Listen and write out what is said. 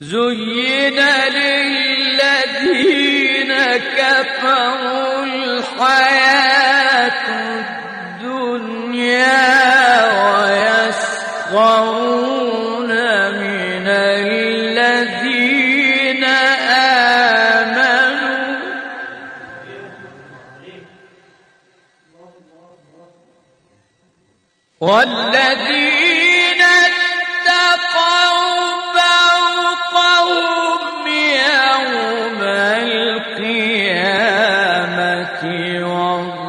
زين للذين كفروا الحياة الدنيا ويسخرون من الذين آمنوا والذين الله